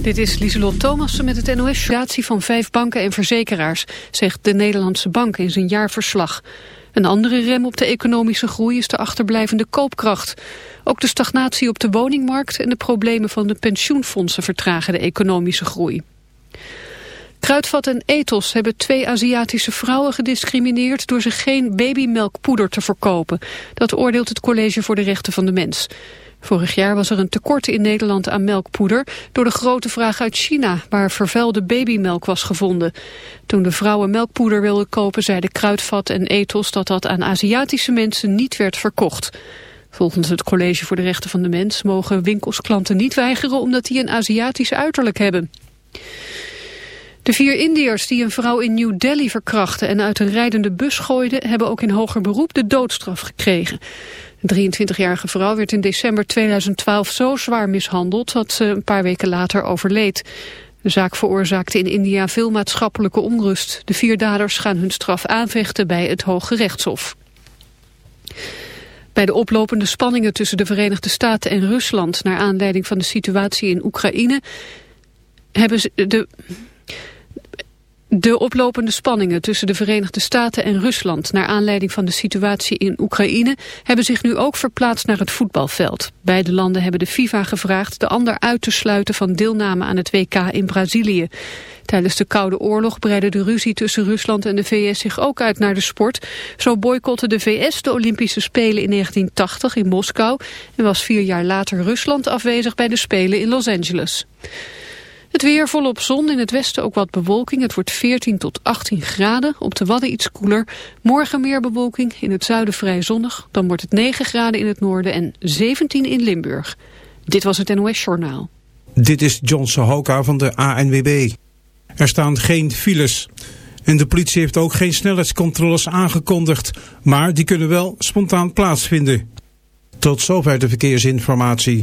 Dit is Lieselot Thomassen met het nos Situatie van vijf banken en verzekeraars, zegt de Nederlandse Bank in zijn jaarverslag. Een andere rem op de economische groei is de achterblijvende koopkracht. Ook de stagnatie op de woningmarkt en de problemen van de pensioenfondsen vertragen de economische groei. Kruidvat en Ethos hebben twee Aziatische vrouwen gediscrimineerd door ze geen babymelkpoeder te verkopen. Dat oordeelt het College voor de Rechten van de Mens. Vorig jaar was er een tekort in Nederland aan melkpoeder door de grote vraag uit China, waar vervuilde babymelk was gevonden. Toen de vrouwen melkpoeder wilden kopen, zeiden Kruidvat en Ethos dat dat aan Aziatische mensen niet werd verkocht. Volgens het College voor de Rechten van de Mens mogen winkels klanten niet weigeren omdat die een Aziatisch uiterlijk hebben. De vier Indiërs die een vrouw in New Delhi verkrachten en uit een rijdende bus gooiden... hebben ook in hoger beroep de doodstraf gekregen. De 23-jarige vrouw werd in december 2012 zo zwaar mishandeld... dat ze een paar weken later overleed. De zaak veroorzaakte in India veel maatschappelijke onrust. De vier daders gaan hun straf aanvechten bij het Hoge Rechtshof. Bij de oplopende spanningen tussen de Verenigde Staten en Rusland... naar aanleiding van de situatie in Oekraïne... hebben ze de... De oplopende spanningen tussen de Verenigde Staten en Rusland... naar aanleiding van de situatie in Oekraïne... hebben zich nu ook verplaatst naar het voetbalveld. Beide landen hebben de FIFA gevraagd de ander uit te sluiten... van deelname aan het WK in Brazilië. Tijdens de Koude Oorlog breidde de ruzie tussen Rusland en de VS zich ook uit naar de sport. Zo boycotte de VS de Olympische Spelen in 1980 in Moskou... en was vier jaar later Rusland afwezig bij de Spelen in Los Angeles. Het weer volop zon, in het westen ook wat bewolking. Het wordt 14 tot 18 graden, op de Wadden iets koeler. Morgen meer bewolking, in het zuiden vrij zonnig. Dan wordt het 9 graden in het noorden en 17 in Limburg. Dit was het NOS Journaal. Dit is John Sohoka van de ANWB. Er staan geen files. En de politie heeft ook geen snelheidscontroles aangekondigd. Maar die kunnen wel spontaan plaatsvinden. Tot zover de verkeersinformatie.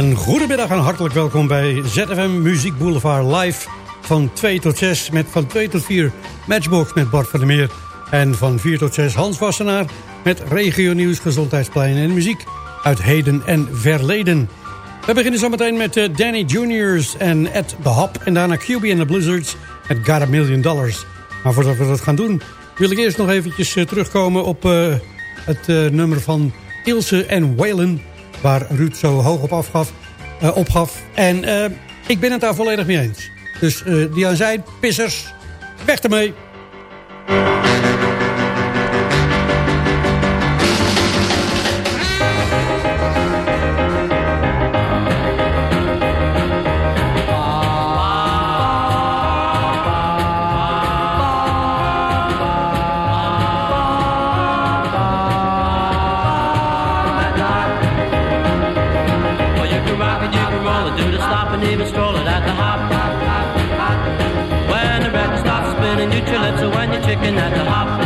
En goedemiddag en hartelijk welkom bij ZFM Muziek Boulevard live van 2 tot 6 met van 2 tot 4 Matchbox met Bart van der Meer en van 4 tot 6 Hans Wassenaar met regio nieuws, gezondheidsplein en muziek uit heden en verleden. We beginnen zometeen met uh, Danny Juniors en Ed the Hop en daarna QB and the Blizzards met Got a Million Dollars. Maar voordat we dat gaan doen wil ik eerst nog eventjes uh, terugkomen op uh, het nummer van Ilse en waar Ruud zo hoog op afgaf, eh, opgaf. En eh, ik ben het daar volledig mee eens. Dus eh, die aan zijn pissers, weg ermee. at the hop.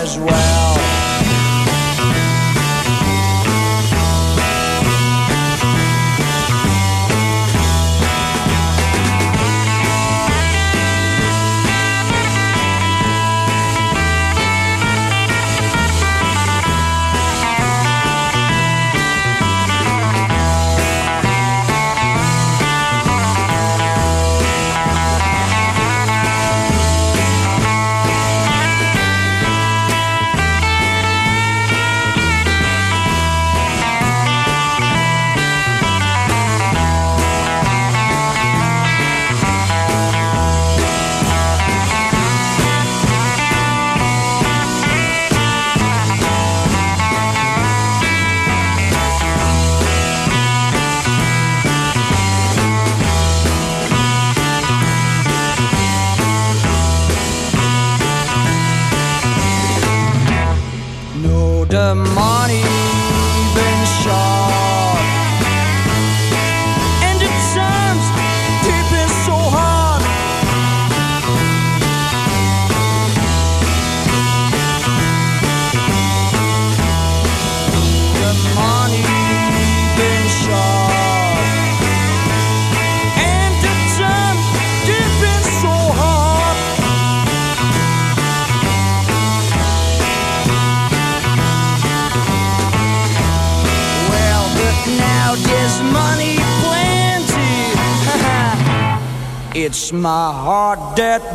as well.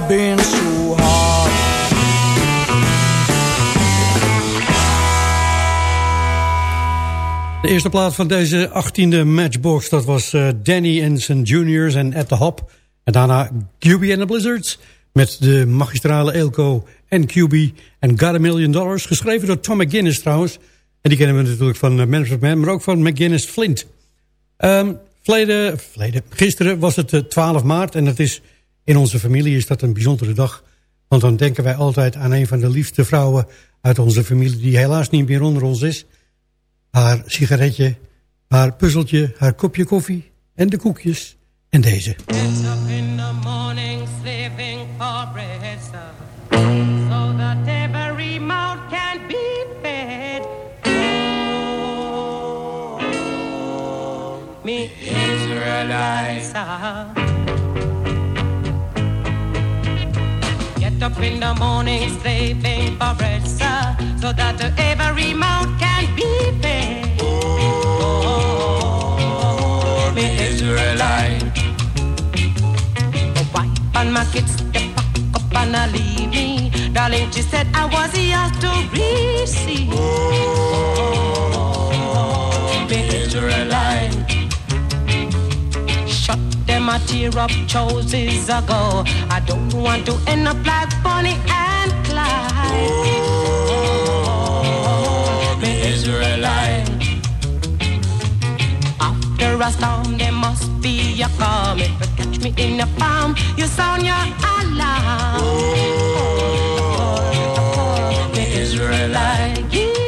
Been so hard. De eerste plaat van deze 18e Matchbox, dat was uh, Danny and St. Juniors en At The Hop. En daarna QB and the Blizzards met de magistrale Elko en QB en Got A Million Dollars. Geschreven door Tom McGuinness trouwens. En die kennen we natuurlijk van uh, Man Man, maar ook van McGuinness Flint. Um, verleden, gisteren was het uh, 12 maart en dat is, in onze familie is dat een bijzondere dag. Want dan denken wij altijd aan een van de liefste vrouwen uit onze familie... die helaas niet meer onder ons is haar sigaretje, haar puzzeltje, haar kopje koffie en de koekjes en deze. Get up up in the morning slaving for bread, sir, so that every mouth can be fed. Oh, me Israelite. My wife and my kids, they pack up and I leave me. Darling, she said I was yours to receive. Oh, Them tear up choices ago. I don't want to end up like Bonnie and Clyde. Oh, me Israelite. After a storm, there must be a calm. If you catch me in a palm, you sound your alarm. Oh, me Israelite.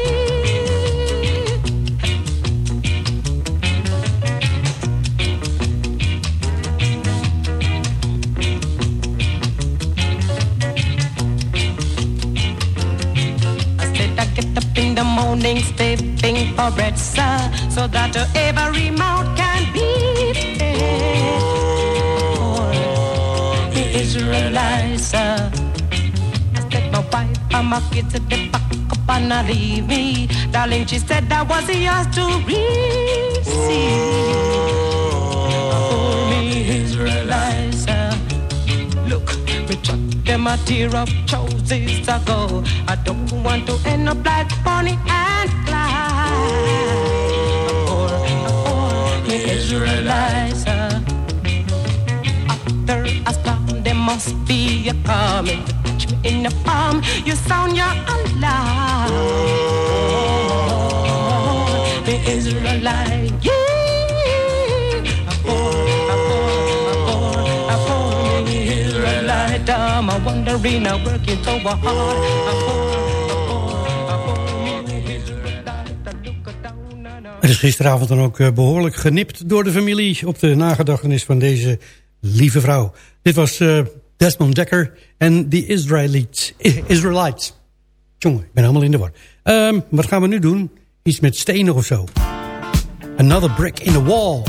The morning, stepping for bread, sir, so that every mouth can be fed. Oh, the Israelites, sir. I said my wife and my kids at the back up and I leave me. Darling, she said I was yours to receive. Oh, me Israelites, sir. Look, me chuck them a tear up choices ago. I don't want to end up like Bonnie and Clyde. Oh, or, or me Israelites. After a storm, there must be a coming. Catch me in the palm, you sound your alarm. Oh, oh me Israelite. Yeah. I'm working so hard. Er is gisteravond dan ook eh, behoorlijk genipt door de familie... op de nagedachtenis van deze lieve vrouw. Dit was uh, Desmond Dekker en de Israelites. Israelites. Jongen, ik ben helemaal in de war. Um, wat gaan we nu doen? Iets met stenen of zo. Another brick in the wall.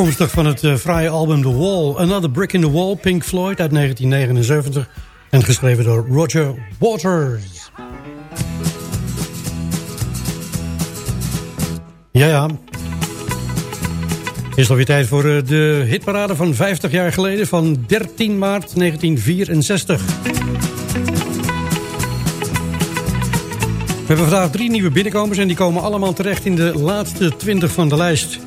Afkomstig van het uh, album The Wall. Another Brick in the Wall, Pink Floyd uit 1979. En geschreven door Roger Waters. Ja, ja. Is alweer tijd voor uh, de hitparade van 50 jaar geleden... van 13 maart 1964. We hebben vandaag drie nieuwe binnenkomers... en die komen allemaal terecht in de laatste 20 van de lijst.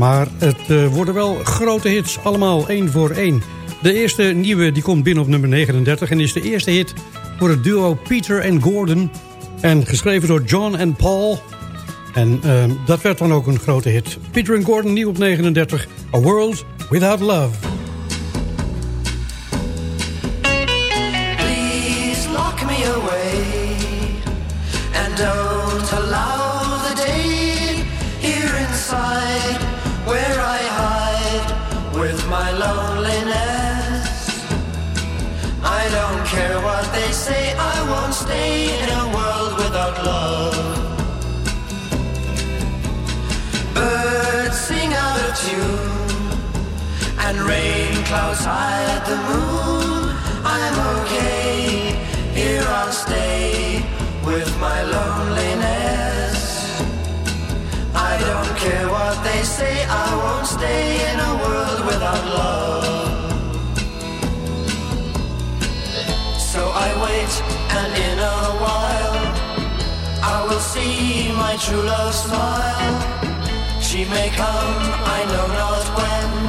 Maar het uh, worden wel grote hits, allemaal één voor één. De eerste nieuwe die komt binnen op nummer 39... en is de eerste hit voor het duo Peter en Gordon... en geschreven door John en Paul... En uh, dat werd dan ook een grote hit. Peter en Gordon, nieuw op 39. A World Without Love. Please lock me away and don't and rain clouds hide the moon. I'm okay, here I'll stay with my loneliness. I don't care what they say, I won't stay in a world without love. So I wait, and in a while, I will see my true love smile. She may come, I know not when.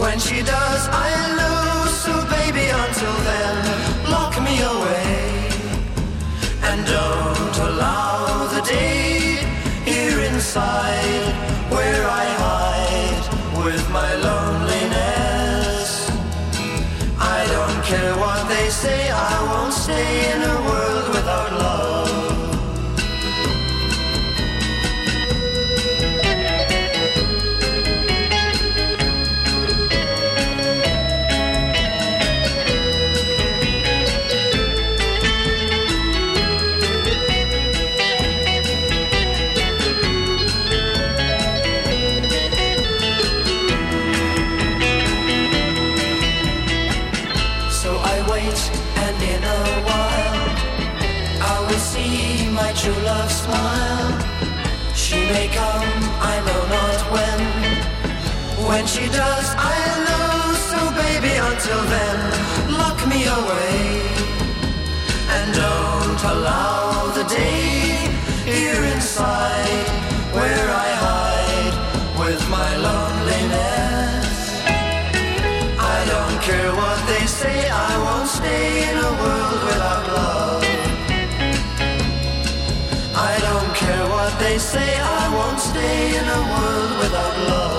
When she does, I lose. So baby, until then, lock me away. And don't allow the day here inside may come, I know not when. When she does, I'll know. So baby, until then, say, I won't stay in a world without love.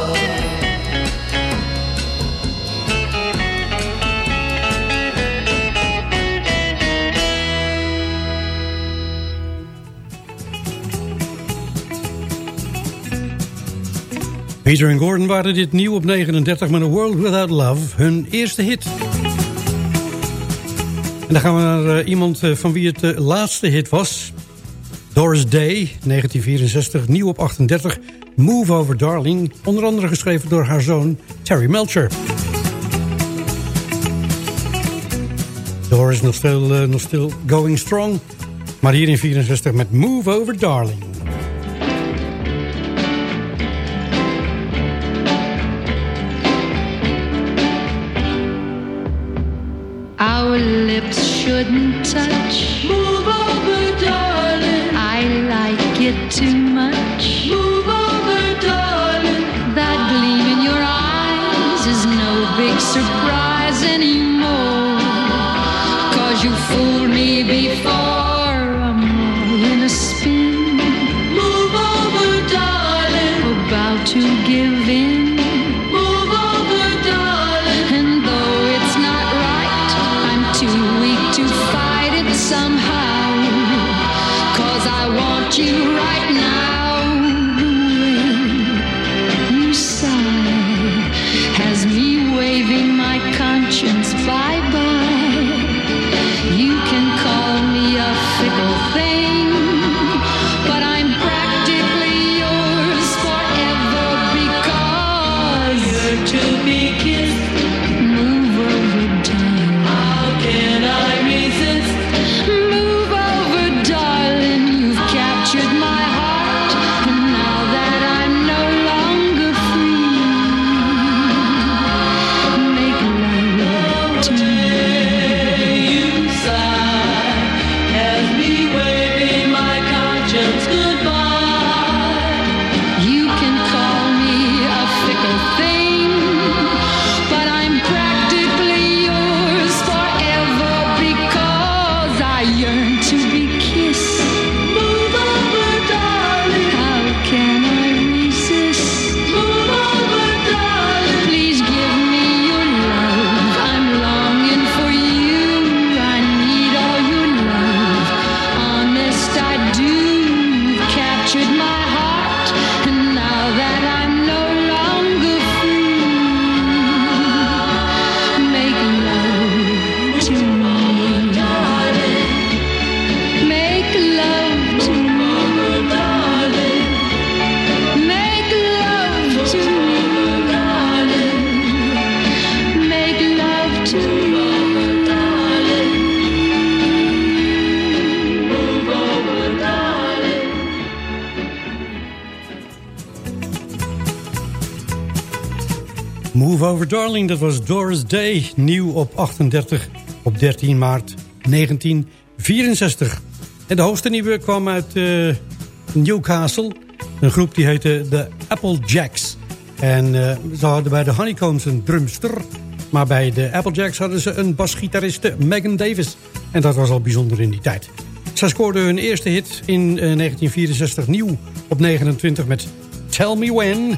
Peter en Gordon waren dit nieuw op 39 met A World Without Love, hun eerste hit. En dan gaan we naar uh, iemand uh, van wie het de laatste hit was. Doris Day, 1964, nieuw op 38. Move Over Darling, onder andere geschreven door haar zoon Terry Melcher. Doris nog still, uh, nog still going strong, maar hier in 64 met Move Over Darling. Our lips shouldn't touch. Move over, get too much? Move Over Darling, dat was Doris Day. Nieuw op 38 op 13 maart 1964. En de hoogste nieuwe kwam uit eh, Newcastle. Een groep die heette de Applejacks. En eh, ze hadden bij de Honeycombs een drumster. Maar bij de Applejacks hadden ze een basgitariste Megan Davis. En dat was al bijzonder in die tijd. Zij scoorden hun eerste hit in eh, 1964 nieuw op 29 met Tell Me When...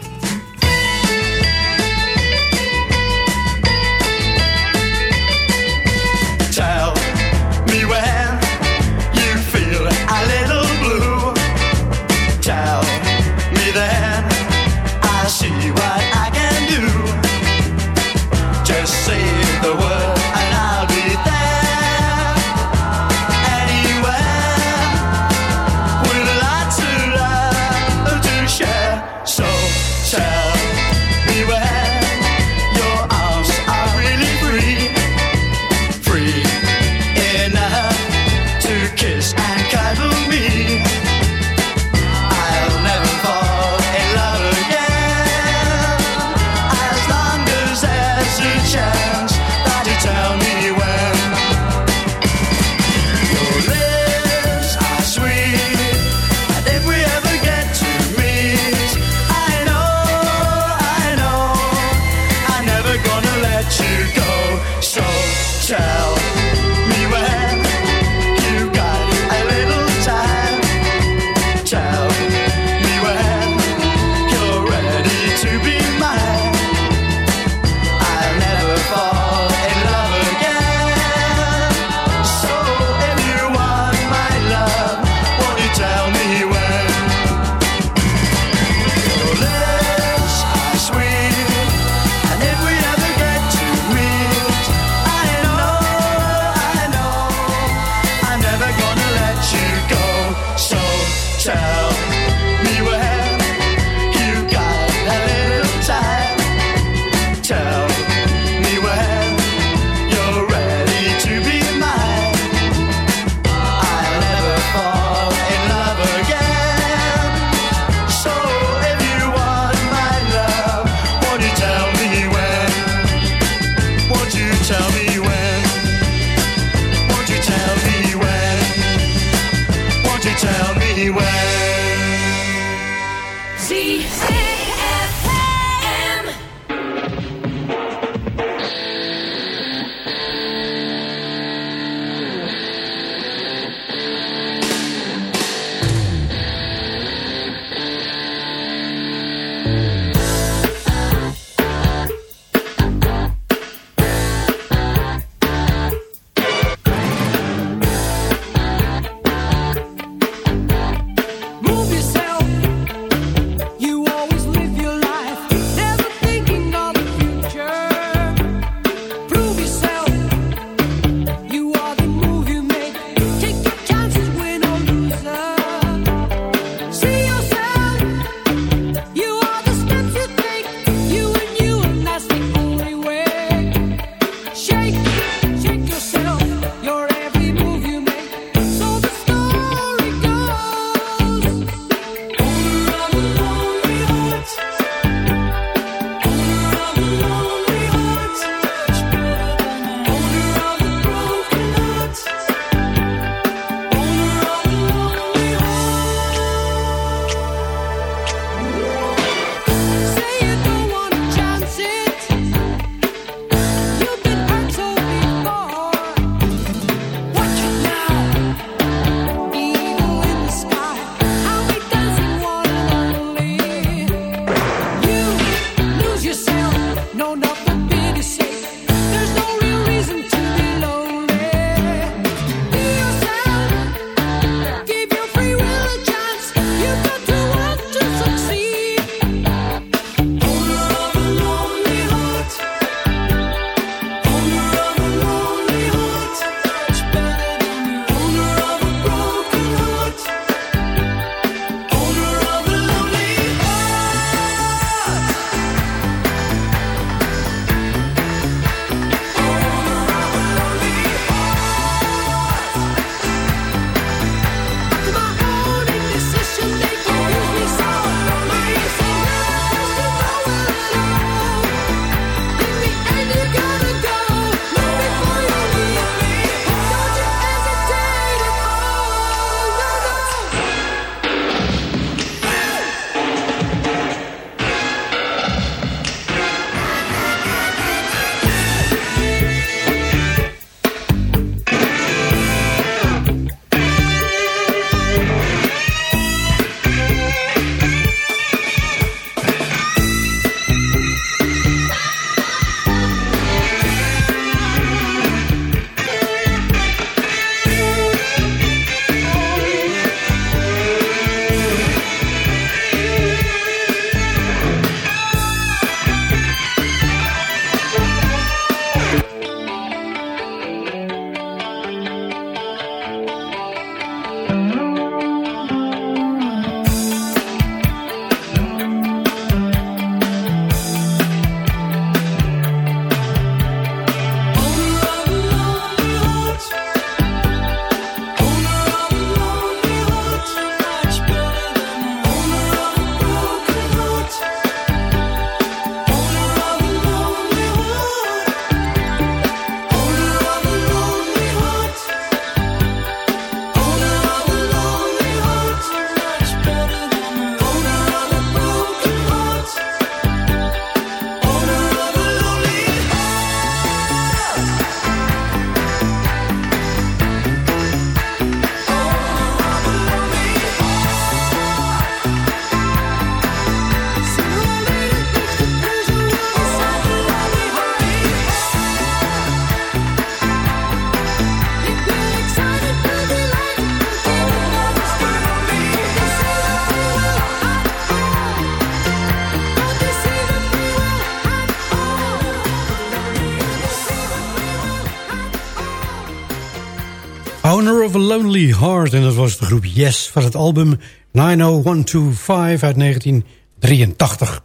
Lonely. En dat was de groep Yes van het album 90125 uit 1983.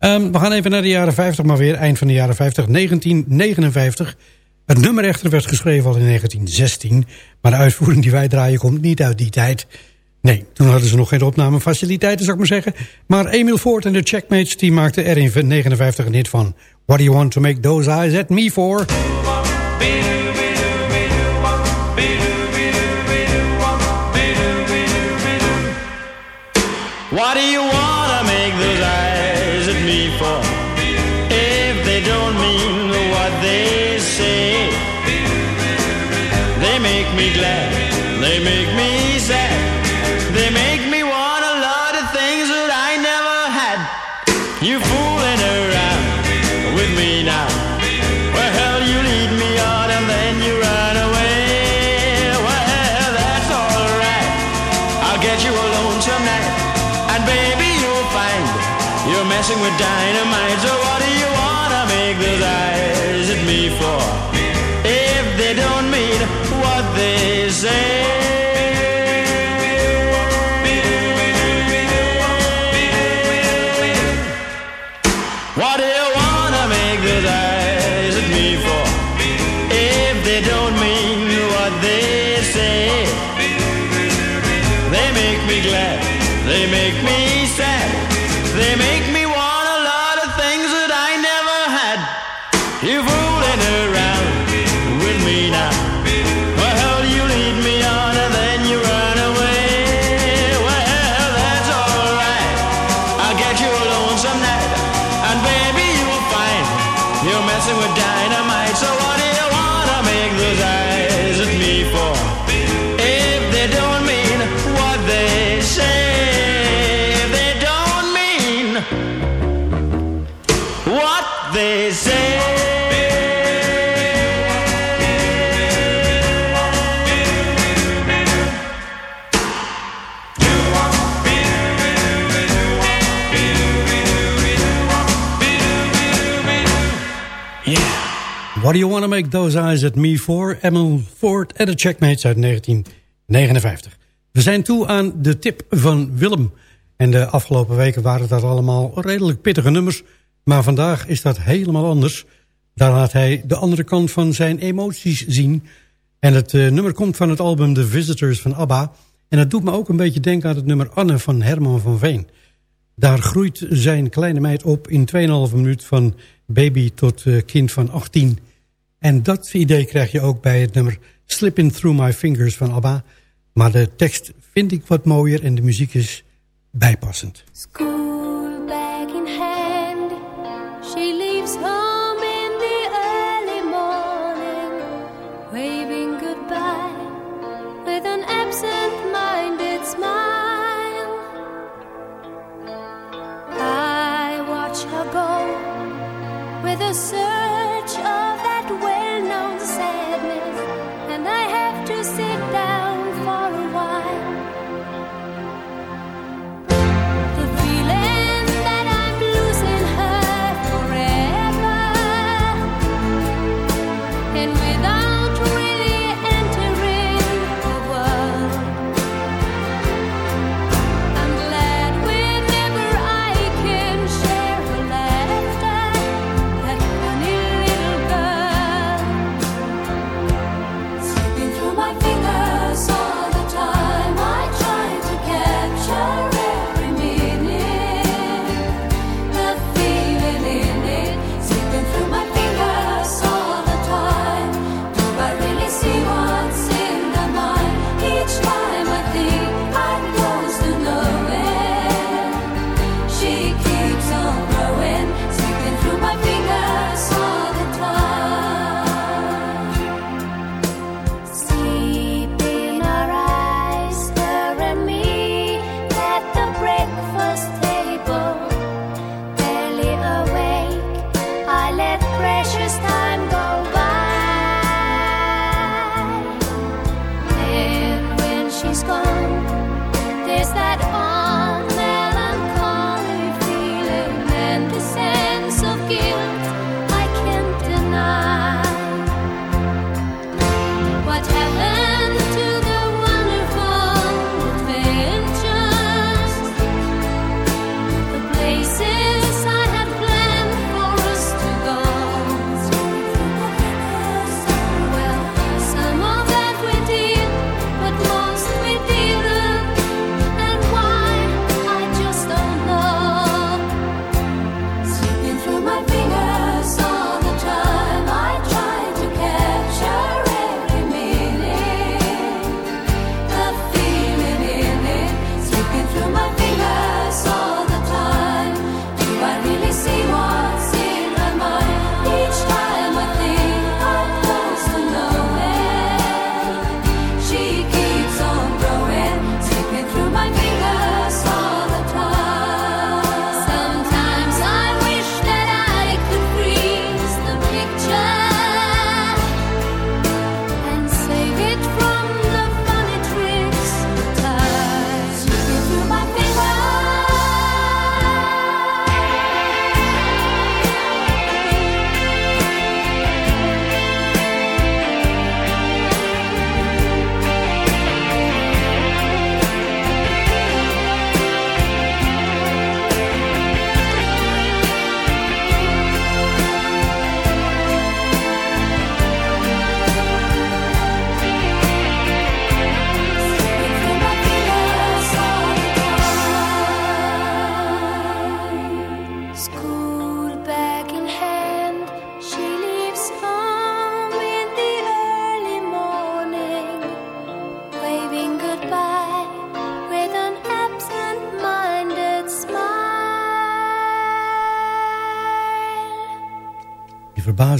Um, we gaan even naar de jaren 50, maar weer eind van de jaren 50. 1959. Het nummer echter werd geschreven al in 1916. Maar de uitvoering die wij draaien komt niet uit die tijd. Nee, toen hadden ze nog geen opnamefaciliteiten, zou ik maar zeggen. Maar Emil Ford en de Checkmates die maakten er in 59 een hit van. What do you want to make those eyes at me for? dancing with dynamite. They say. What do you want to make those eyes at me for? Emil Ford en de Checkmates uit 1959. We zijn toe aan de tip van Willem. En de afgelopen weken waren dat allemaal redelijk pittige nummers. Maar vandaag is dat helemaal anders. Daar laat hij de andere kant van zijn emoties zien. En het eh, nummer komt van het album The Visitors van ABBA. En dat doet me ook een beetje denken aan het nummer Anne van Herman van Veen. Daar groeit zijn kleine meid op in 2,5 minuut van baby tot eh, kind van 18. En dat idee krijg je ook bij het nummer Slipping Through My Fingers van ABBA. Maar de tekst vind ik wat mooier en de muziek is bijpassend. School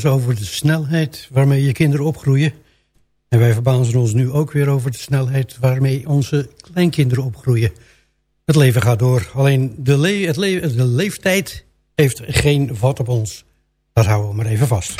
over de snelheid waarmee je kinderen opgroeien. En wij verbazen ons nu ook weer over de snelheid waarmee onze kleinkinderen opgroeien. Het leven gaat door, alleen de, het de leeftijd heeft geen vat op ons. Dat houden we maar even vast.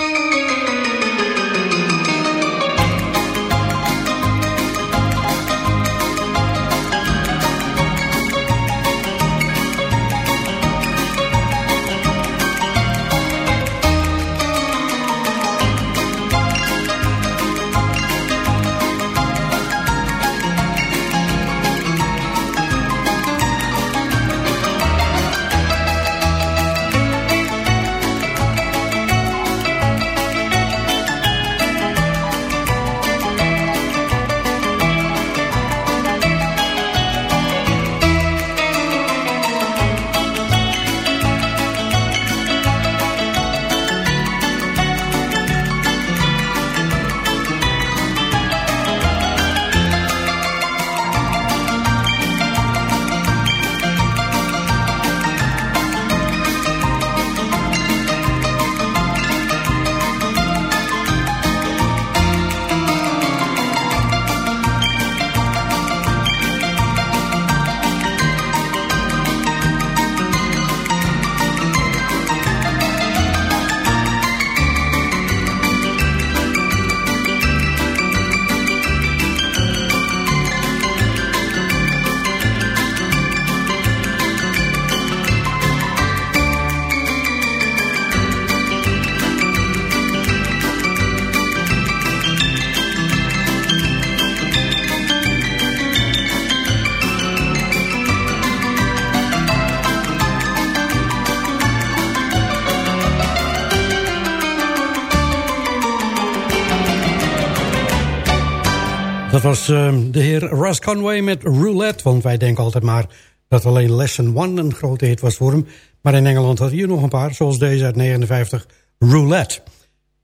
Was ehm, de heer Russ Conway met Roulette. Want wij denken altijd maar dat alleen Lesson 1 een grote hit was voor hem. Maar in Engeland had hij er nog een paar, zoals deze uit 59, Roulette.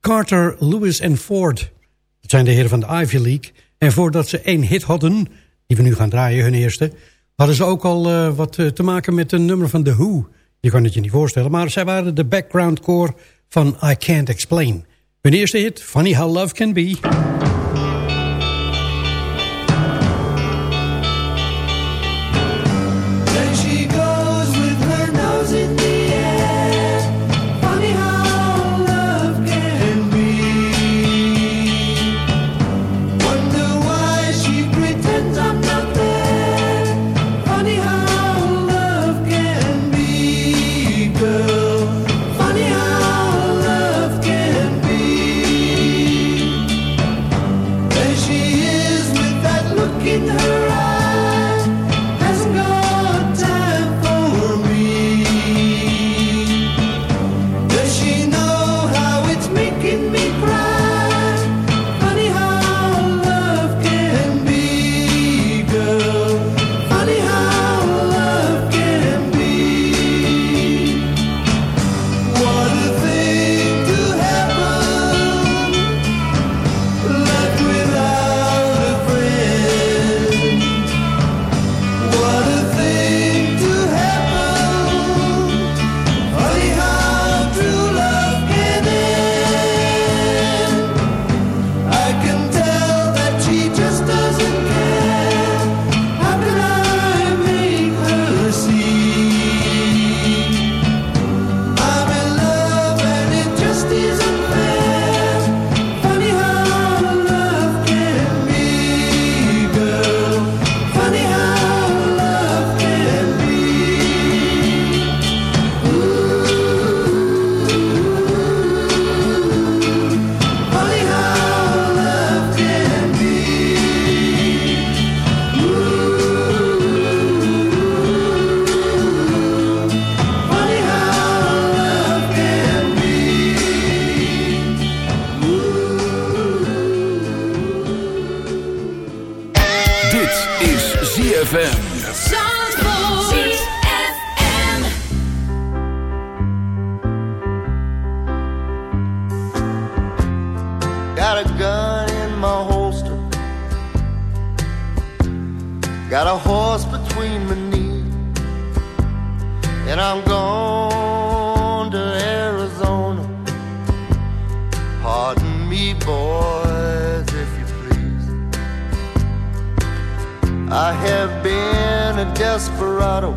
Carter, Lewis en Ford, dat zijn de heren van de Ivy League. En voordat ze één hit hadden, die we nu gaan draaien, hun eerste... hadden ze ook al eh, wat eh, te maken met een nummer van The Who. Je kan het je niet voorstellen, maar zij waren de background core van I Can't Explain. Hun eerste hit, Funny How Love Can Be... Dit is ZFM. Got a gun in my holster. Got a horse between my knees. And I'm gone I have been a desperado,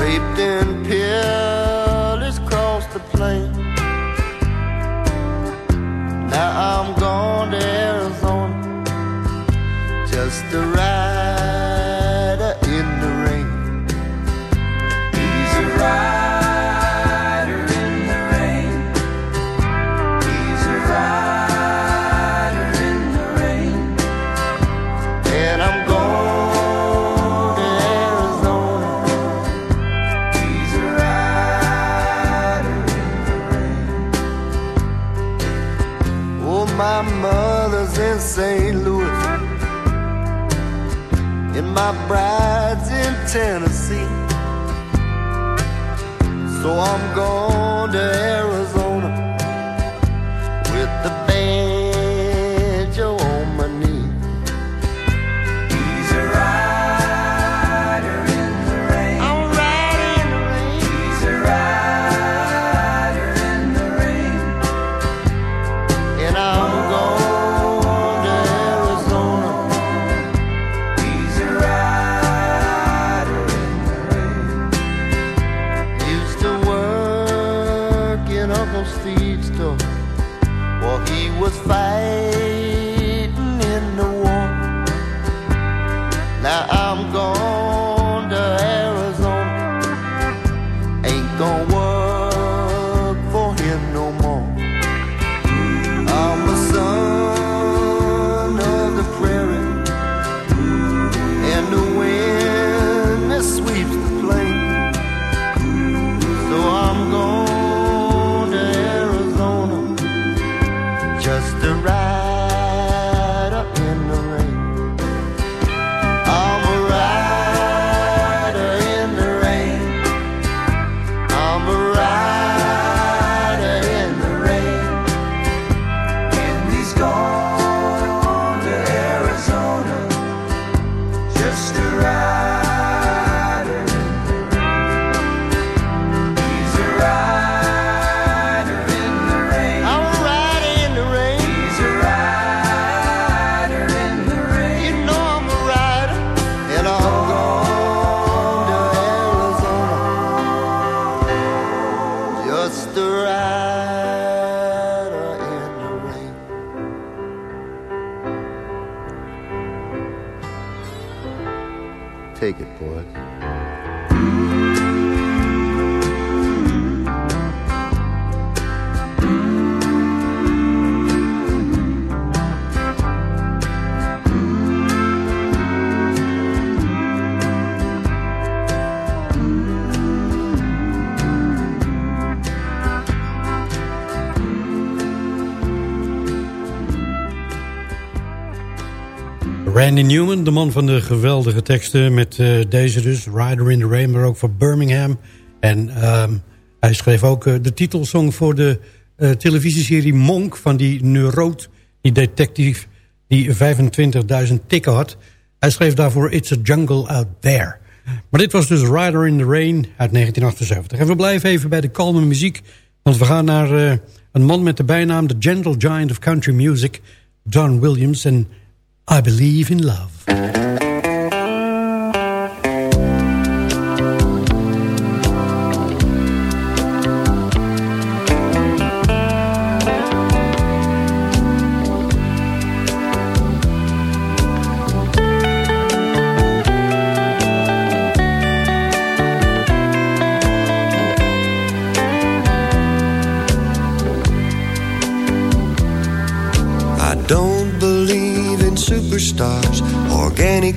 raped and pillaged across the plain. Now I'm gone to Arizona, just a rider my bride's in Tennessee. So I'm going to Steve's store while he was fighting in the war. Now I'm gone Randy Newman, de man van de geweldige teksten... met eh, deze dus, Rider in the Rain, maar ook voor Birmingham. En ehm, hij schreef ook eh, de titelsong voor de eh, televisieserie Monk... van die neuroot, die detectief die 25.000 tikken had. Hij schreef daarvoor It's a Jungle Out There. Maar dit was dus Rider in the Rain uit 1978. En we blijven even bij de kalme muziek... want we gaan naar een man met de bijnaam... The Gentle Giant of Country Music, John Williams... en I Believe in Love.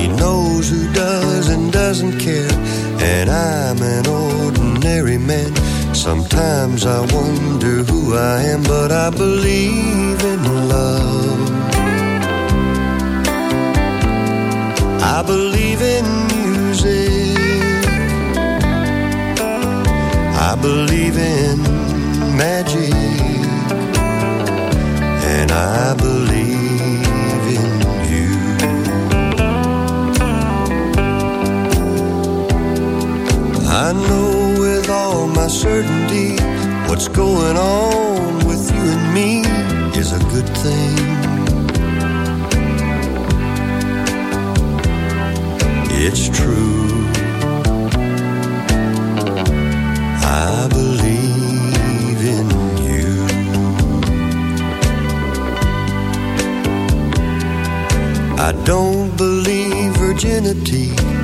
He knows who does and doesn't care. And I'm an ordinary man. Sometimes I wonder who I am, but I believe in love. I believe in music. I believe in magic. And I believe I know with all my certainty what's going on with you and me is a good thing. It's true. I believe in you. I don't believe virginity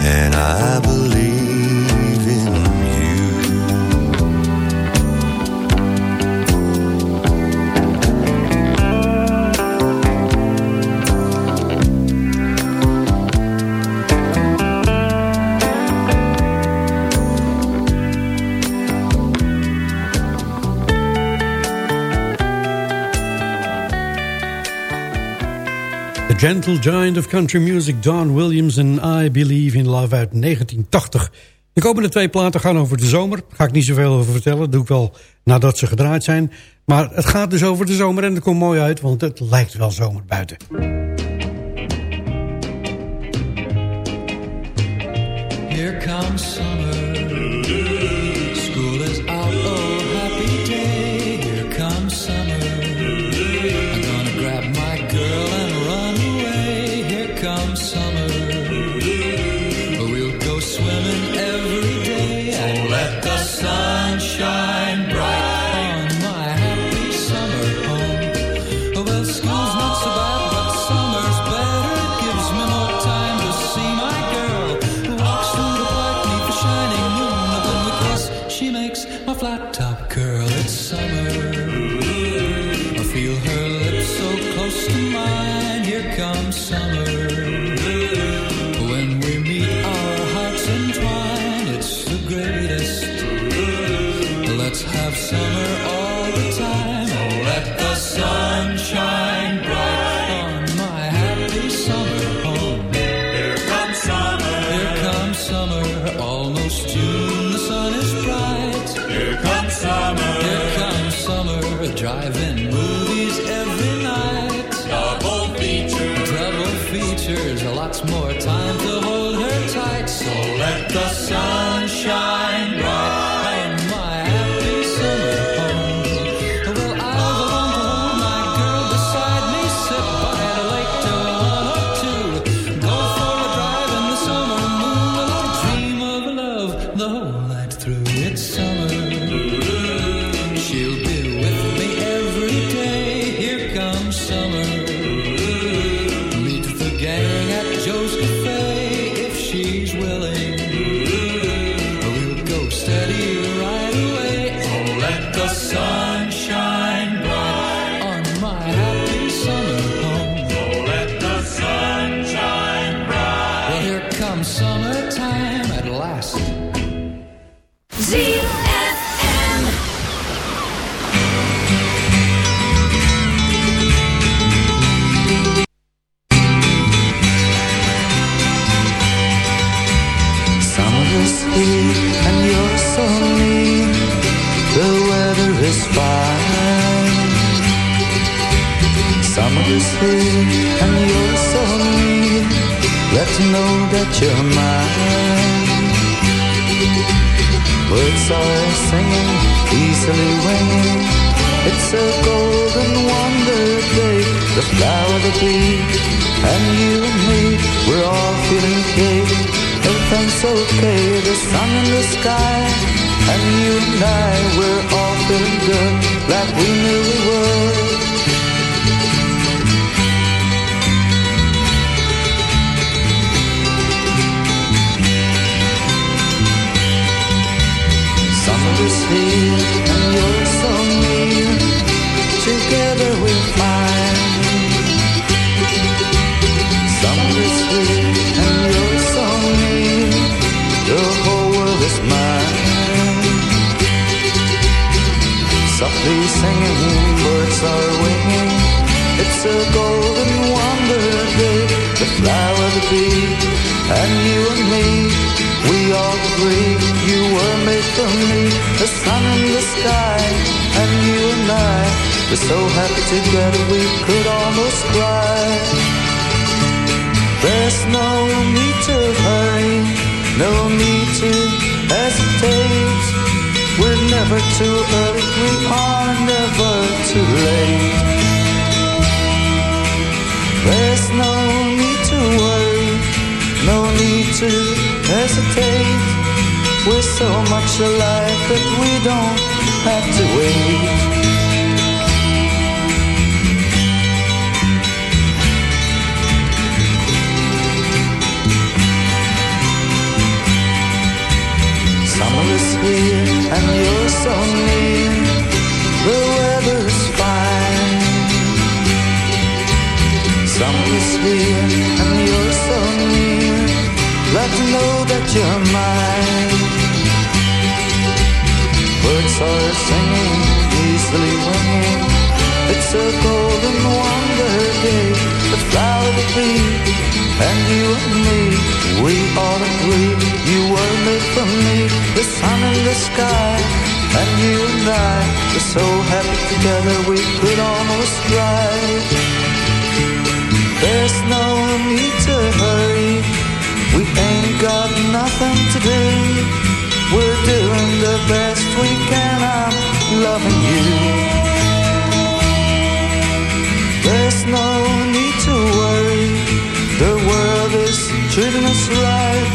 and I believe Gentle Giant of Country Music, Don Williams en I Believe in Love uit 1980. De komende twee platen gaan over de zomer. Daar ga ik niet zoveel over vertellen. Dat doe ik wel nadat ze gedraaid zijn. Maar het gaat dus over de zomer en dat komt mooi uit, want het lijkt wel zomer buiten. Here comes summer. Let's have summer all the time. Oh, let the sun shine you're mine. Birds are singing, easily winging. It's a golden wonder day, the flower, the bee, and you and me, we're all feeling gay. Everything's okay, the sun in the sky, and you and I, we're all feeling good, like we knew we would. And you're so near. Together fine. Summer is and you're so near. The whole world is mine. Softly singing, birds are winging. It's a golden wonder day. The flower, the bee, and you and me. We all agree you were made for me. The sun in the sky, and you and I. We're so happy together we could almost cry. There's no need to hurry, no need to hesitate. We're never too early, we are never too late. There's no need to worry, no need to hesitate. We're so much alike that we don't have to wait. Summer is here and you're so near. The weather's fine. Summer is here and you're so near. Let me know that you're mine. Birds are singing, easily winging. It's a golden wonder day. The flower, the bee, and you and me. We all agree you were made for me. The sun in the sky, and you and I. We're so happy together we could almost cry. There's no need to hurry. We ain't got nothing to do. We're doing the best we can. I'm loving you. There's no need to worry. The world is treating us right.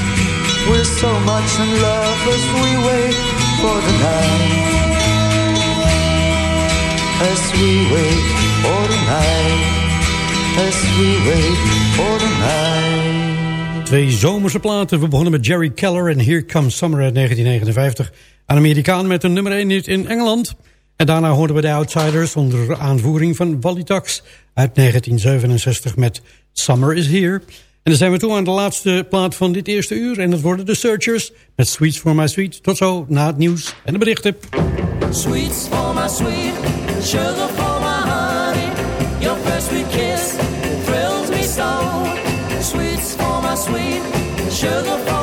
We're so much in love as we wait for the night. As we wait for the night. As we wait for the night. Twee zomerse platen. We begonnen met Jerry Keller en Here Comes Summer uit 1959. Een Amerikaan met een nummer 1 hit in Engeland. En daarna hoorden we de Outsiders onder aanvoering van Wally uit 1967 met Summer is Here. En dan zijn we toe aan de laatste plaat van dit eerste uur. En dat worden de Searchers met Sweets for My Sweet. Tot zo na het nieuws en de berichten. Sweets for my sweet, sweet, sugar